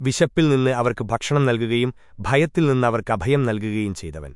വിശപ്പിൽ നിന്ന് അവർക്ക് ഭക്ഷണം നൽകുകയും ഭയത്തിൽ നിന്ന് അവർക്ക് അഭയം നൽകുകയും ചെയ്തവൻ.